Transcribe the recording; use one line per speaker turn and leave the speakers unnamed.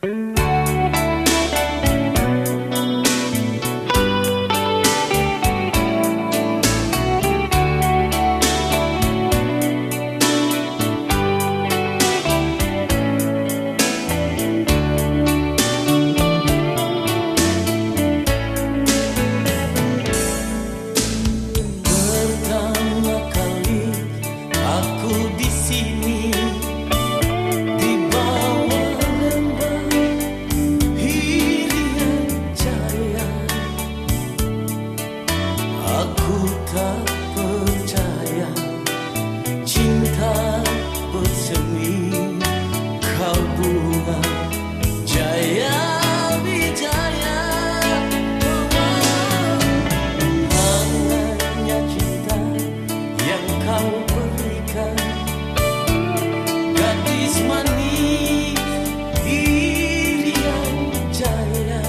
Mm-hmm. bunga jaya bijaya yang kau berikan. Gadis manis yang jaya.